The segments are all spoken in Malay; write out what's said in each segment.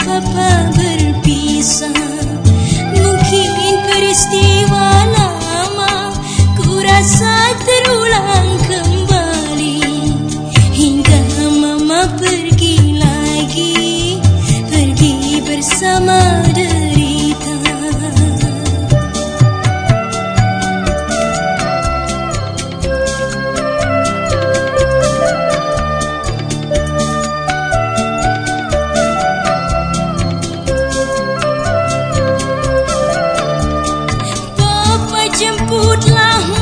papa berpisah Mungkin peristiwa lama Ku rasa terulang kembali jemputlah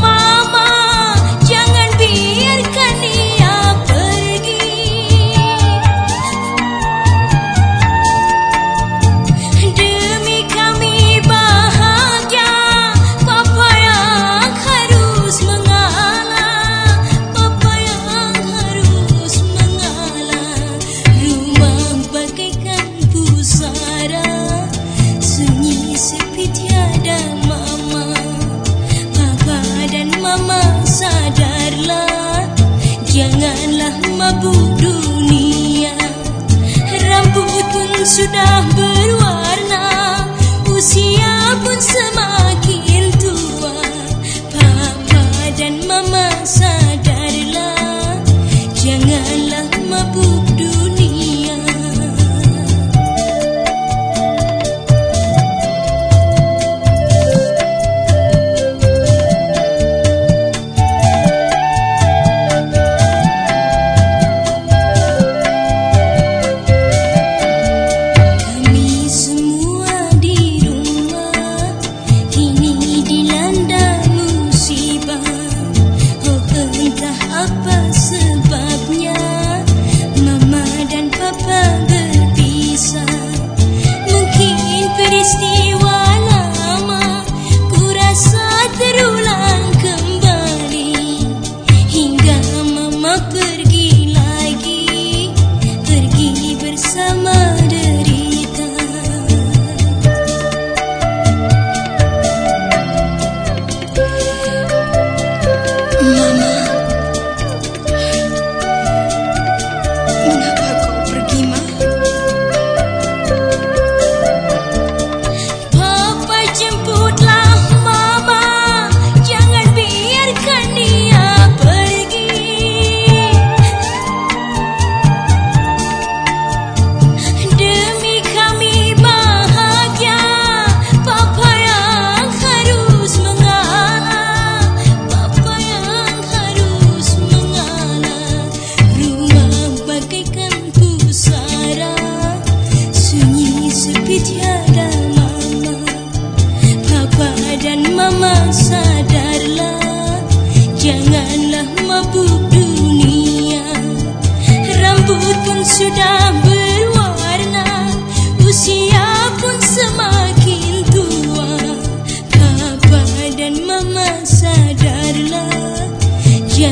Rabu dunia. Rabu pun sudah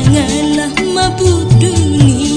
Janganlah mabuk dunia.